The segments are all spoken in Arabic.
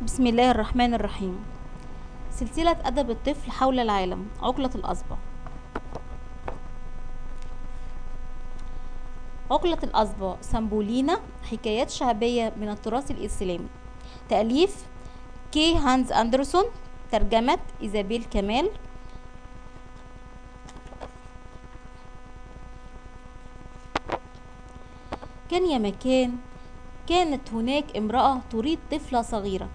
بسم الله الرحمن الرحيم. سلسلة أدب الطفل حول العالم عقلة الأصبع. عقلة الأصبع سامبولينا حكايات شعبية من التراث الإسلامي. تأليف كي هانز أندرسون ترجمة إيزابيل كمال. كان يا مكان كانت هناك امرأة تريد طفلة صغيرة.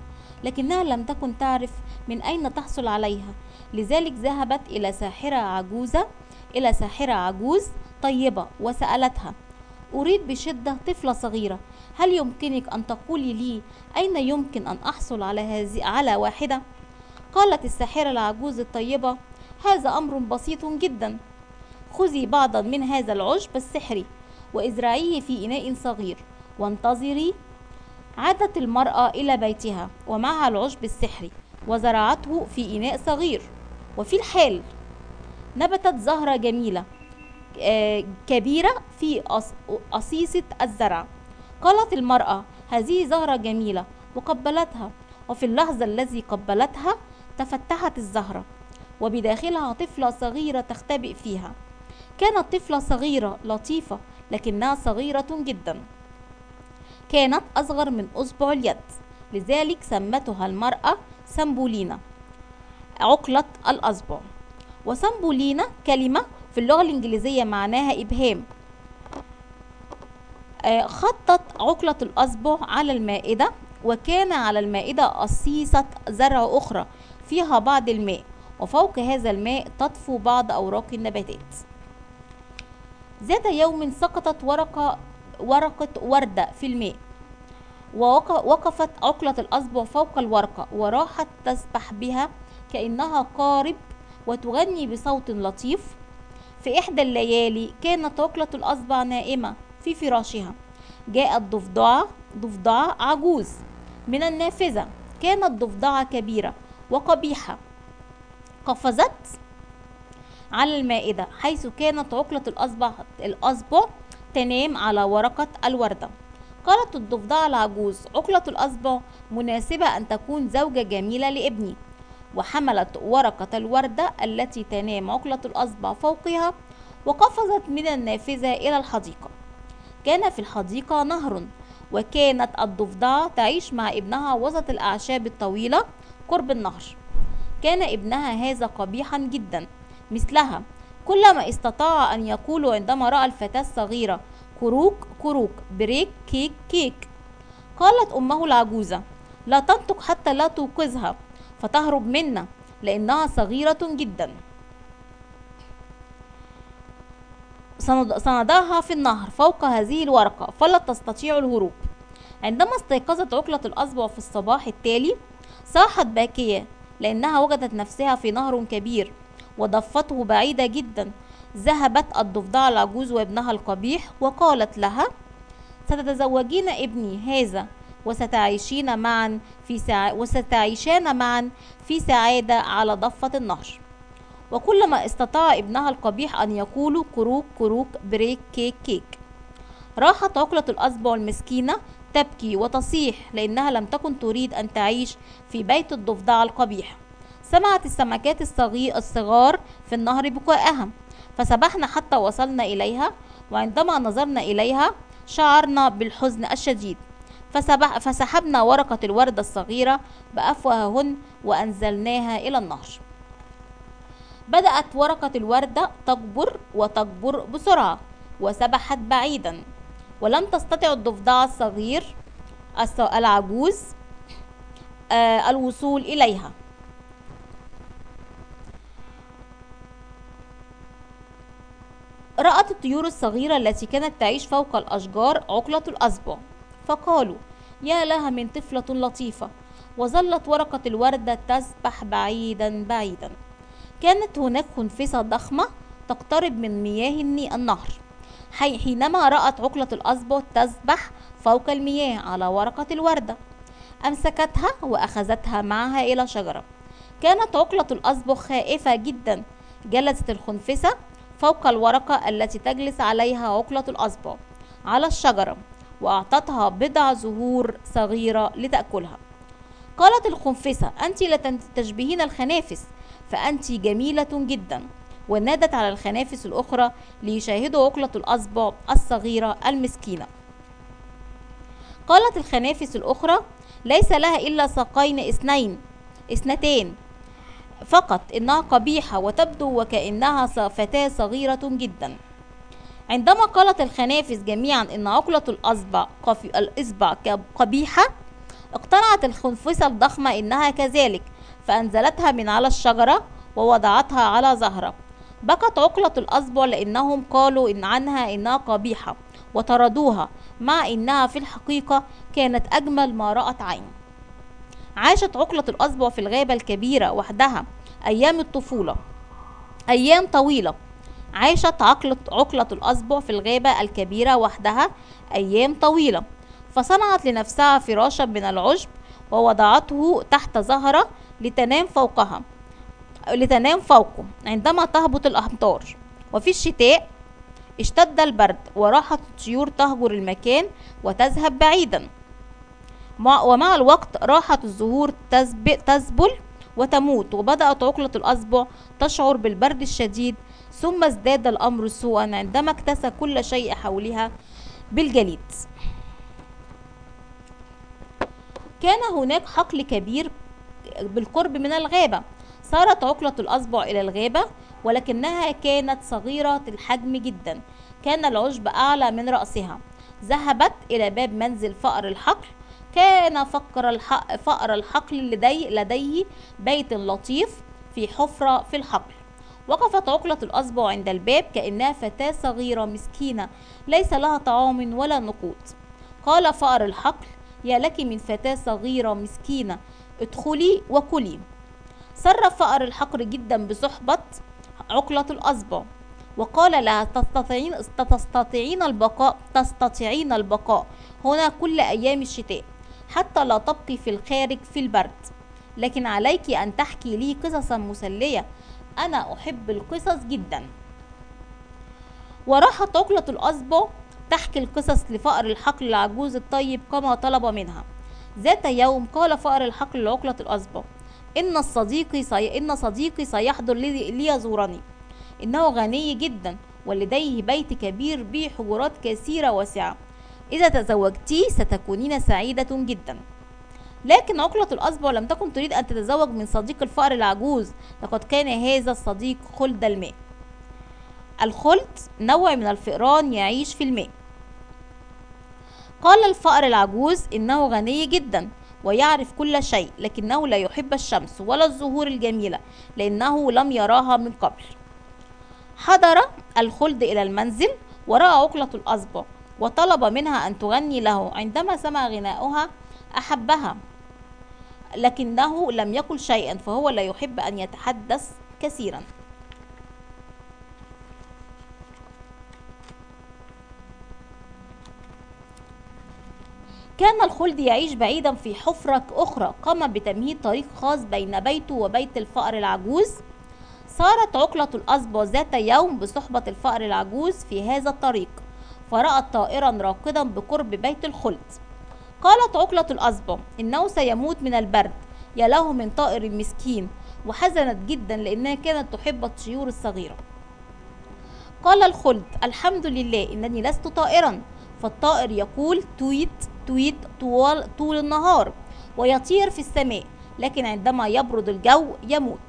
لكنها لم تكن تعرف من أين تحصل عليها لذلك ذهبت إلى ساحرة عجوزة إلى ساحرة عجوز طيبة وسألتها أريد بشدة طفلة صغيرة هل يمكنك أن تقولي لي أين يمكن أن أحصل على هذه على واحدة؟ قالت الساحرة العجوز الطيبة هذا أمر بسيط جدا خذي بعضا من هذا العشب السحري وإزرعيه في إناء صغير وانتظري عادت المرأة إلى بيتها ومعها العشب السحري وزرعته في إناء صغير. وفي الحال نبتت زهرة جميلة آه، كبيرة في أصيصة الزرع. قالت المرأة هذه زهرة جميلة وقبلتها وفي اللحظة الذي قبلتها تفتحت الزهرة وبداخلها طفلة صغيرة تختبئ فيها. كانت طفلة صغيرة لطيفة لكنها صغيرة جدا. كانت أصغر من أصبع اليد لذلك سمتها المرأة سمبولينا عقلة الأصبع. وسمبولينا كلمة في اللغة الإنجليزية معناها إبهام. آه، خطت عقلة الأصبع على المائدة وكان على المائدة قصيصة زرع أخرى فيها بعض الماء وفوق هذا الماء تطفو بعض أوراق النباتات. ذات يوم سقطت ورقة ورقة وردة في الماء. ووقفت عقلة الأصبع فوق الورقة وراحت تسبح بها كأنها قارب وتغني بصوت لطيف. في إحدى الليالي كانت عقلة الأصبع نائمة في فراشها. جاءت ضفدعة ضفدعة عجوز. من النافذة كانت ضفدعة كبيرة وقبيحة. قفزت على المائدة حيث كانت عقلة الأصبع الأصبع تنام على ورقة الوردة. قالت الضفدعة العجوز عقلة الأصبع مناسبة أن تكون زوجة جميلة لابني. وحملت ورقة الوردة التي تنام عقلة الأصبع فوقها وقفزت من النافذة إلى الحديقة. كان في الحديقة نهر وكانت الضفدعة تعيش مع ابنها وسط الأعشاب الطويلة قرب النهر. كان ابنها هذا قبيحا جدا مثلها. كل ما استطاع أن يقول عندما رأى الفتاة الصغيرة كروك كروك بريك كيك كيك. قالت أمه العجوزة لا تنطق حتى لا توقظها فتهرب منا لأنها صغيرة جدا. سندها في النهر فوق هذه الورقة فلا تستطيع الهروب. عندما استيقظت عقلة الأصبع في الصباح التالي صاحت باكية لأنها وجدت نفسها في نهر كبير وضفته بعيدة جدا ذهبت الضفدعة العجوز وابنها القبيح وقالت لها ستتزوجين ابني هذا وستعيشين معا في سع... وستعيشان معا في سعادة على ضفة النهر. وكل ما استطاع ابنها القبيح أن يقول كروك كروك بريك كيك كيك. راحت عقلة الأصبع المسكينة تبكي وتصيح لأنها لم تكن تريد أن تعيش في بيت الضفدع القبيح. سمعت السمكات الصغار في النهر بكاءها. فسبحن حتى وصلن إليها وعندما نظرنا إليها شعرنا بالحزن الشديد. فسبح فسحبنا ورقة الوردة الصغيرة بأفواههن وأنزلناها إلى النهر. بدأت ورقة الوردة تكبر وتكبر بسرعة وسبحت بعيدا. ولم تستطع الضفدع الصغير العجوز آه، الوصول إليها. رأت الطيور الصغيرة التي كانت تعيش فوق الأشجار عقلة الأصبع. فقالوا يا لها من طفلة لطيفة. وظلت ورقة الوردة تسبح بعيدا بعيدا. كانت هناك خنفسة ضخمة تقترب من مياه النهر. حينما رأت عقلة الأصبع تسبح فوق المياه على ورقة الوردة. أمسكتها وأخذتها معها إلى شجرة. كانت عقلة الأصبع خائفة جدا. جلست الخنفسة فوق الورقة التي تجلس عليها عقلة الأصبع على الشجرة وأعطتها بضع زهور صغيرة لتأكلها. قالت الخنفسة أنت لا تشبهين الخنافس. فأنت جميلة جدا. ونادت على الخنافس الأخرى ليشاهدوا عقلة الأصبع الصغيرة المسكينة. قالت الخنافس الأخرى ليس لها إلا ساقين اثنين اثنتين فقط إنها قبيحة وتبدو وكأنها فتاة صغيرة جدا. عندما قالت الخنافس جميعا إن عقلة الأصبع الإصبع قبيحة اقتنعت الخنفسة الضخمة إنها كذلك فأنزلتها من على الشجرة ووضعتها على زهرة. بكت عقلة الأصبع لأنهم قالوا إن عنها إنها قبيحة وطردوها مع إنها في الحقيقة كانت أجمل ما رأت عين. عاشت عقلة الأصبع في الغابة الكبيرة وحدها أيام الطفولة. أيام طويلة. عاشت عقلة عقلة الأصبع في الغابة الكبيرة وحدها أيام طويلة. فصنعت لنفسها فراشا من العشب ووضعته تحت زهرة لتنام فوقها لتنام فوقه عندما تهبط الأمطار. وفي الشتاء اشتد البرد وراحت الطيور تهجر المكان وتذهب بعيدا. ومع الوقت راحت الزهور تذبل وتموت وبدأت عقلة الأصبع تشعر بالبرد الشديد ثم ازداد الأمر سوءا عندما اكتسى كل شيء حولها بالجليد. كان هناك حقل كبير بالقرب من الغابة. صارت عقلة الأصبع إلى الغابة ولكنها كانت صغيرة الحجم جدا. كان العشب أعلى من رأسها. ذهبت إلى باب منزل فأر الحقل كان فقر الحق فأر الحقل لدي لديه بيت لطيف في حفرة في الحقل. وقفت عقلة الأصبع عند الباب كأنها فتاة صغيرة مسكينة ليس لها طعام ولا نقود. قال فأر الحقل يا لك من فتاة صغيرة مسكينة ادخلي وكلي. سر فأر الحقر جدا بصحبة عقلة الأصبع. وقال لها تستطيعين تستطيعين البقاء تستطيعين البقاء هنا كل أيام الشتاء. حتى لا تبقي في الخارج في البرد. لكن عليك أن تحكي لي قصصا مسلية. أنا أحب القصص جدا. وراحت عقلة الأصبع تحكي القصص لفأر الحقل العجوز الطيب كما طلب منها. ذات يوم قال فأر الحقل لعقلة الأصبع إن الصديق سي... إن صديقي سيحضر لي... ليزورني. إنه غني جدا ولديه بيت كبير به حجرات كثيرة واسعة. إذا تزوجتي ستكونين سعيدة جدا. لكن عقلة الأصبع لم تكن تريد أن تتزوج من صديق الفأر العجوز. لقد كان هذا الصديق خلد الماء. الخلد نوع من الفئران يعيش في الماء. قال الفأر العجوز إنه غني جدا ويعرف كل شيء لكنه لا يحب الشمس ولا الزهور الجميلة لأنه لم يراها من قبل. حضر الخلد إلى المنزل ورأى عقلة الأصبع. وطلب منها أن تغني له عندما سمع غناؤها أحبها لكنه لم يقل شيئا فهو لا يحب أن يتحدث كثيرا. كان الخلد يعيش بعيدا في حفرة أخرى قام بتمهيد طريق خاص بين بيته وبيت الفأر العجوز. صارت عقلة الأصبع ذات يوم بصحبة الفأر العجوز في هذا الطريق. فرأت طائرا راقدا بقرب بيت الخلد. قالت عقلة الأصبع إنه سيموت من البرد. يا له من طائر مسكين. وحزنت جدا لأنها كانت تحب الطيور الصغيرة. قال الخلد الحمد لله إنني لست طائرا. فالطائر يقول تويت تويت طوال طول النهار ويطير في السماء لكن عندما يبرد الجو يموت.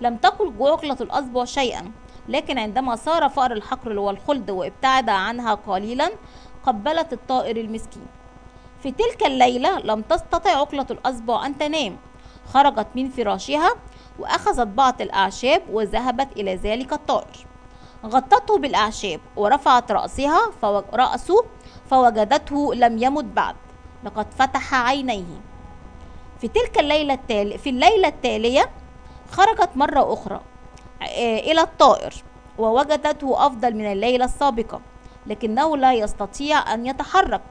لم تقل عقلة الأصبع شيئا. لكن عندما صار فأر الحقر والخلد وابتعد عنها قليلا قبلت الطائر المسكين. في تلك الليلة لم تستطع عقلة الأصبع أن تنام. خرجت من فراشها وأخذت بعض الأعشاب وذهبت إلى ذلك الطائر. غطته بالأعشاب ورفعت رأسها فو... رأسه فوجدته لم يمت بعد. لقد فتح عينيه. في تلك الليلة التالية في الليلة التالية خرجت مرة أخرى. إلى الطائر ووجدته أفضل من الليلة السابقة لكنه لا يستطيع أن يتحرك.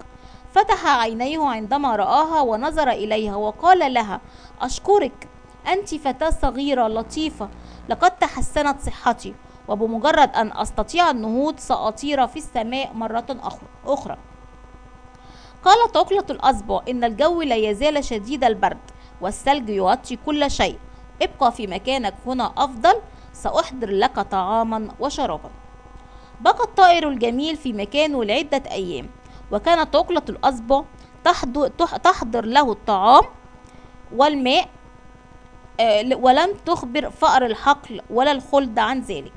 فتح عينيه عندما رآها ونظر إليها وقال لها أشكرك أنت فتاة صغيرة لطيفة لقد تحسنت صحتي وبمجرد أن أستطيع النهوض سأطير في السماء مرة أخرى. قالت عقلة الأصبع إن الجو لا يزال شديد البرد والثلج يغطي كل شيء ابقى في مكانك هنا أفضل سأحضر لك طعاما وشرابا. بقى الطائر الجميل في مكانه لعدة أيام وكانت عقلة الأصبع تحضر له الطعام والماء آه، ولم تخبر فأر الحقل ولا الخلد عن ذلك.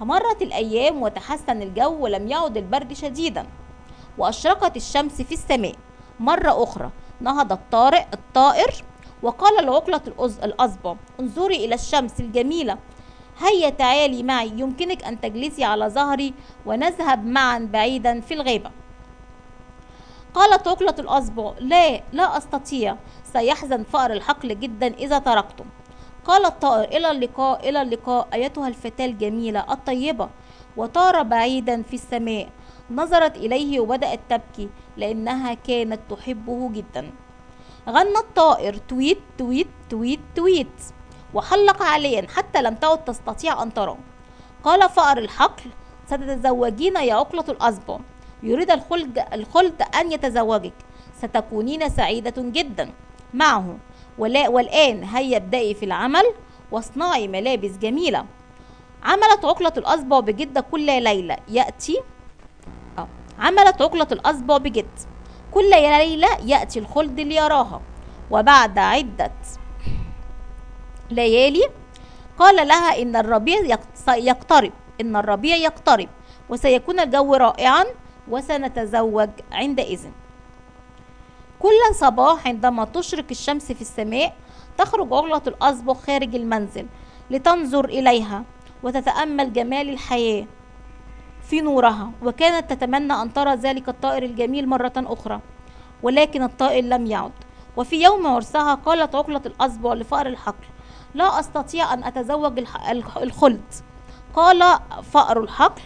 مرت الأيام وتحسن الجو ولم يعد البرد شديدا وأشرقت الشمس في السماء. مرة أخرى نهض الطارئ الطائر وقال لعقلة الأصبع انظري إلى الشمس الجميلة هيا تعالي معي يمكنك أن تجلسي على ظهري ونذهب معا بعيدا في الغابة قالت عقلة الأصبع لا لا أستطيع. سيحزن فأر الحقل جدا إذا تركتم قال الطائر إلى اللقاء إلى اللقاء أيتها الفتاة الجميلة الطيبة. وطار بعيدا في السماء. نظرت إليه وبدأت تبكي لأنها كانت تحبه جدا. غنى الطائر تويت تويت تويت تويت. وحلق عاليا حتى لم تعد تستطيع أن تراه. قال فأر الحقل ستتزوجين يا عقلة الأصبع يريد الخلد, الخلد أن يتزوجك. ستكونين سعيدة جدا. معه ولا والآن هيا ابدأي في العمل واصنعي ملابس جميلة. عملت عقلة الأصبع بجد كل ليلة. يأتي آه. عملت عقلة الأصبع بجد. كل ليلة يأتي الخلد ليراها. وبعد عدة ليالي قال لها إن الربيع يقترب إن الربيع يقترب وسيكون الجو رائعا وسنتزوج عندئذ. كل صباح عندما تشرق الشمس في السماء تخرج عقلة الأصبغ خارج المنزل لتنظر إليها وتتأمل جمال الحياة في نورها وكانت تتمنى أن ترى ذلك الطائر الجميل مرة أخرى ولكن الطائر لم يعد. وفي يوم عرسها قالت عقلة الأصبع لفأر الحقل لا أستطيع أن أتزوج الخلد. قال فأر الحقل.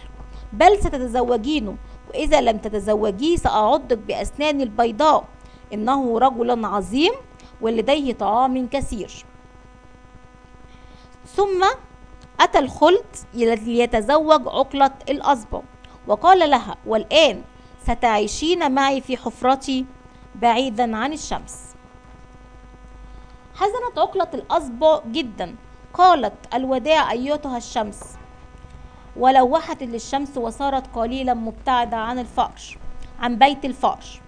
بل ستتزوجينه وإذا لم تتزوجيه سأعضك بأسناني البيضاء. إنه رجل عظيم ولديه طعام كثير. ثم أتى الخلد ليتزوج عقلة الأصبع. وقال لها والآن ستعيشين معي في حفرتي بعيدا عن الشمس. حزنت عقلة الأصبع جدا. قالت الوداع أيتها الشمس. ولوحت للشمس وصارت قليلا مبتعدة عن الفأر عن بيت الفأر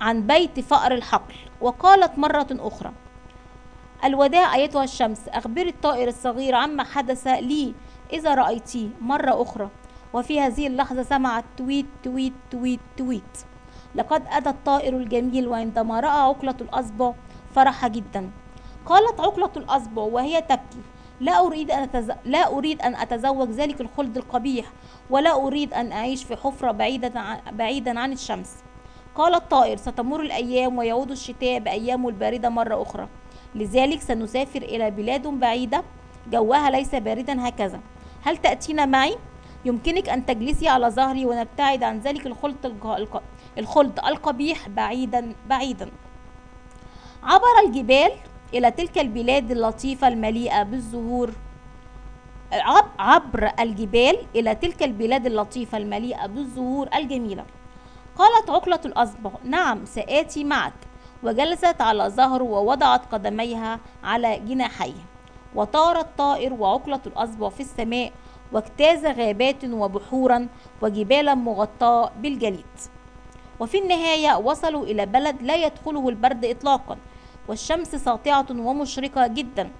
عن بيت فأر الحقل. وقالت مرة أخرى الوداع أيتها الشمس أخبري الطائر الصغير عما حدث لي إذا رأيتيه. مرة أخرى وفي هذه اللحظة سمعت تويت تويت تويت تويت. لقد أتى الطائر الجميل وعندما رأى عقلة الأصبع فرح جدا. قالت عقلة الأصبع وهي تبكي. لا أريد أن أتز... لا أريد أن أتزوج ذلك الخلد القبيح ولا أريد أن أعيش في حفرة بعيدة عن... بعيدا عن الشمس. قال الطائر ستمر الأيام ويعود الشتاء بأيامه الباردة مرة أخرى. لذلك سنسافر إلى بلاد بعيدة جوها ليس باردا هكذا. هل تأتين معي؟ يمكنك أن تجلسي على ظهري ونبتعد عن ذلك الخلط الخلط القبيح بعيدا بعيدا. عبر الجبال إلى تلك البلاد اللطيفة المليئة بالزهور. عبر الجبال إلى تلك البلاد اللطيفة المليئة بالزهور الجميلة. قالت عقلة الأصبع نعم سآتي معك. وجلست على ظهره ووضعت قدميها على جناحيه. وطار الطائر وعقلة الأصبع في السماء واجتاز غابات وبحورا وجبالا مغطاة بالجليد. وفي النهاية وصلوا إلى بلد لا يدخله البرد إطلاقا والشمس ساطعة ومشرقة جدا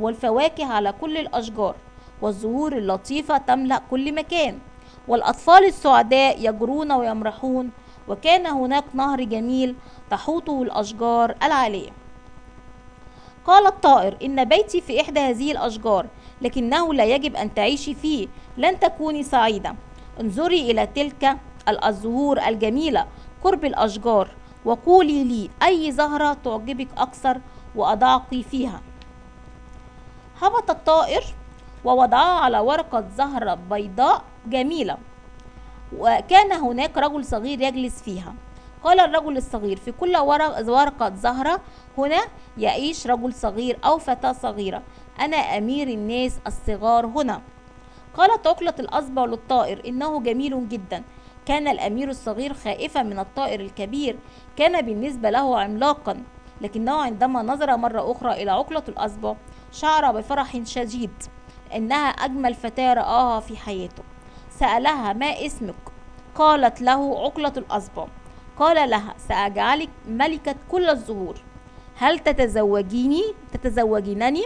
والفواكه على كل الأشجار والزهور اللطيفة تملأ كل مكان والأطفال السعداء يجرون ويمرحون وكان هناك نهر جميل تحوطه الأشجار العالية. قال الطائر إن بيتي في إحدى هذه الأشجار لكنه لا يجب أن تعيشي فيه. لن تكوني سعيدة. انظري إلى تلك الزهور الجميلة قرب الأشجار وقولي لي أي زهرة تعجبك أكثر وأضعقي فيها. هبط الطائر ووضعها على ورقة زهرة بيضاء جميلة وكان هناك رجل صغير يجلس فيها. قال الرجل الصغير في كل ورقة زهرة هنا يعيش رجل صغير أو فتاة صغيرة. أنا أمير الناس الصغار هنا. قالت عقلة الأصبع للطائر إنه جميل جدا. كان الأمير الصغير خائفا من الطائر الكبير. كان بالنسبة له عملاقا. لكنه عندما نظر مرة أخرى إلى عقلة الأصبع شعر بفرح شديد. إنها أجمل فتاة رآها في حياته. سألها ما اسمك؟ قالت له عقلة الأصبع. قال لها سأجعلك ملكة كل الزهور. هل تتزوجيني؟ تتزوجينني؟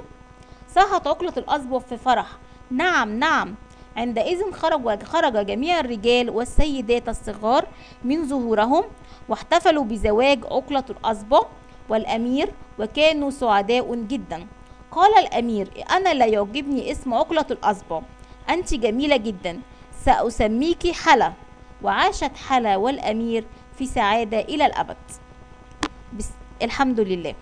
صاحت عقلة الأصبع في فرح. نعم نعم. عندئذ خرج خرج جميع الرجال والسيدات الصغار من ظهورهم واحتفلوا بزواج عقلة الأصبع والأمير وكانوا سعداء جدا. قال الأمير أنا لا يعجبني اسم عقلة الأصبع أنت جميلة جدا. سأسميك حلا. وعاشت حلا والأمير في سعادة إلى الأبد. الحمد لله.